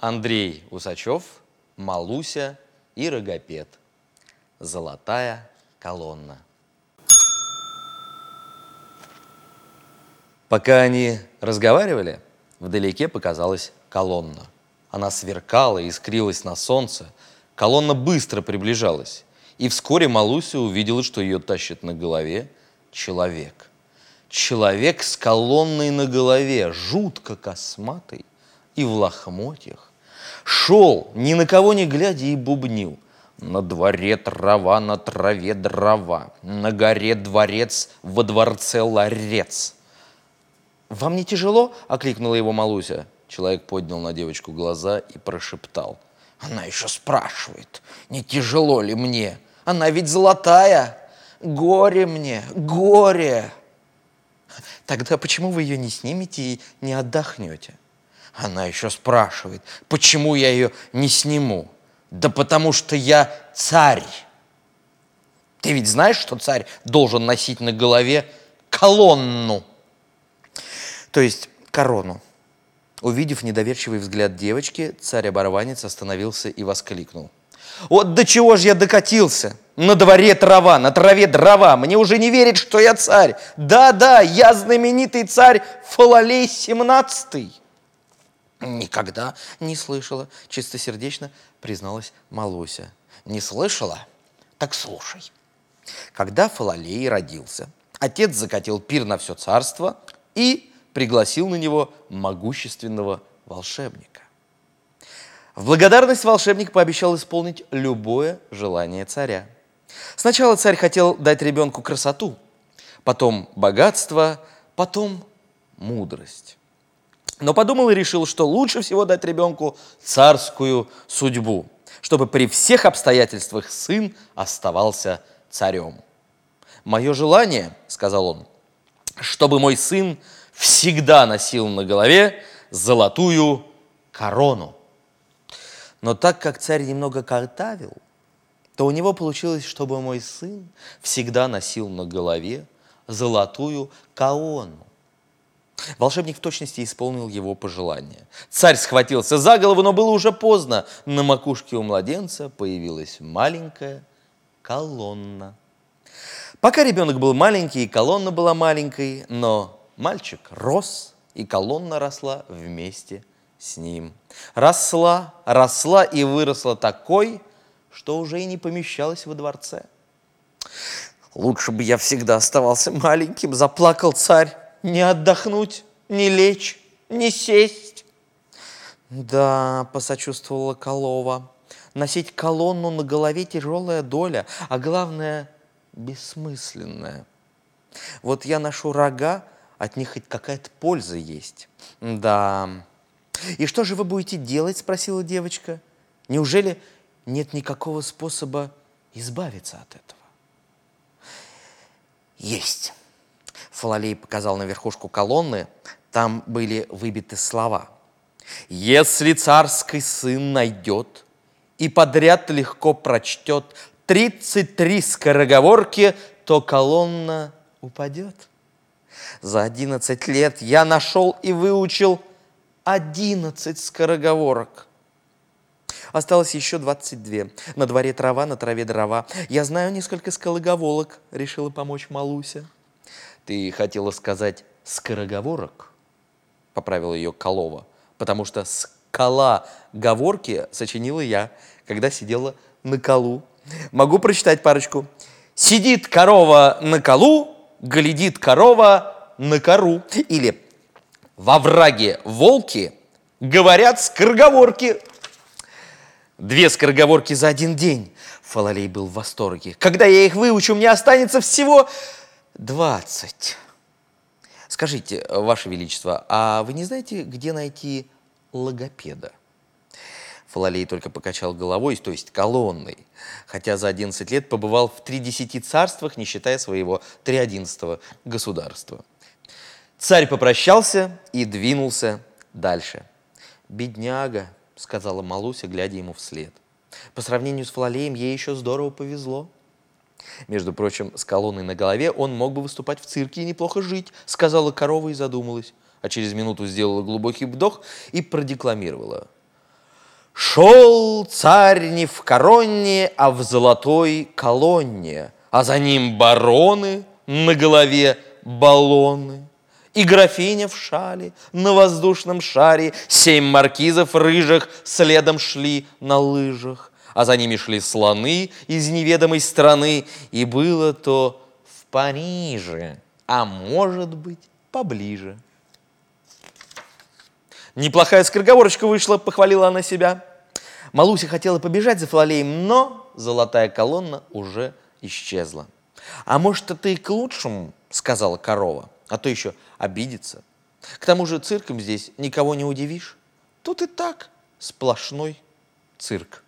Андрей Усачев, Малуся и Рогопед. Золотая колонна. Пока они разговаривали, вдалеке показалась колонна. Она сверкала и искрилась на солнце. Колонна быстро приближалась. И вскоре Малуся увидела, что ее тащит на голове человек. Человек с колонной на голове, жутко косматый и в лохмотьях. Шел, ни на кого не глядя, и бубнил. На дворе трава, на траве дрова, на горе дворец, во дворце ларец. «Вам не тяжело?» – окликнула его Малуся. Человек поднял на девочку глаза и прошептал. Она еще спрашивает, не тяжело ли мне? Она ведь золотая. Горе мне, горе. Тогда почему вы ее не снимете и не отдохнете? Она еще спрашивает, почему я ее не сниму? Да потому что я царь. Ты ведь знаешь, что царь должен носить на голове колонну? То есть корону. Увидев недоверчивый взгляд девочки, царь-оборванец остановился и воскликнул. «Вот до чего же я докатился! На дворе трава, на траве дрова! Мне уже не верит, что я царь! Да-да, я знаменитый царь Фалалей 17 «Никогда не слышала», – чистосердечно призналась Малуся. «Не слышала? Так слушай. Когда Фалалей родился, отец закатил пир на все царство и пригласил на него могущественного волшебника. В благодарность волшебник пообещал исполнить любое желание царя. Сначала царь хотел дать ребенку красоту, потом богатство, потом мудрость. Но подумал и решил, что лучше всего дать ребенку царскую судьбу, чтобы при всех обстоятельствах сын оставался царем. «Мое желание, — сказал он, — чтобы мой сын всегда носил на голове золотую корону. Но так как царь немного картавил, то у него получилось, чтобы мой сын всегда носил на голове золотую корону. Волшебник в точности исполнил его пожелание. Царь схватился за голову, но было уже поздно. На макушке у младенца появилась маленькая колонна. Пока ребенок был маленький, колонна была маленькой, но Мальчик рос, и колонна росла вместе с ним. Росла, росла и выросла такой, что уже и не помещалась во дворце. Лучше бы я всегда оставался маленьким, заплакал царь. Не отдохнуть, не лечь, не сесть. Да, посочувствовала Колова. Носить колонну на голове тяжелая доля, а главное, бессмысленная. Вот я ношу рога, от них хоть какая-то польза есть. Да. И что же вы будете делать, спросила девочка. Неужели нет никакого способа избавиться от этого? Есть. Фалалей показал на верхушку колонны. Там были выбиты слова. Если царский сын найдет и подряд легко прочтет 33 скороговорки, то колонна упадет. За 11 лет я нашел и выучил 11 скороговорок. Осталось еще 22. На дворе трава, на траве дрова. Я знаю несколько скороговорок, решила помочь Малуся. Ты хотела сказать скороговорок? Поправила ее Колова. Потому что скала говорки сочинила я, когда сидела на колу. Могу прочитать парочку. Сидит корова на колу, глядит корова на кору. Или во враге волки говорят скороговорки. Две скороговорки за один день. Фалалей был в восторге. Когда я их выучу, мне останется всего двадцать. Скажите, Ваше Величество, а вы не знаете, где найти логопеда? Фалалей только покачал головой, то есть колонной, хотя за 11 лет побывал в три десяти царствах, не считая своего триодиннадцатого государства. Царь попрощался и двинулся дальше. «Бедняга», — сказала Малуся, глядя ему вслед. По сравнению с Флалеем ей еще здорово повезло. Между прочим, с колонной на голове он мог бы выступать в цирке и неплохо жить, сказала корова и задумалась, а через минуту сделала глубокий вдох и продекламировала. Шел царь не в коронне, а в золотой колонне, а за ним бароны, на голове баллоны. И графиня в шале, на воздушном шаре, Семь маркизов рыжих следом шли на лыжах, А за ними шли слоны из неведомой страны, И было то в Париже, а может быть поближе. Неплохая скороговорочка вышла, похвалила она себя. Малуся хотела побежать за Флалеем, но золотая колонна уже исчезла. «А может, это и к лучшему?» — сказала корова а то еще обидится. К тому же цирком здесь никого не удивишь. Тут и так сплошной цирк.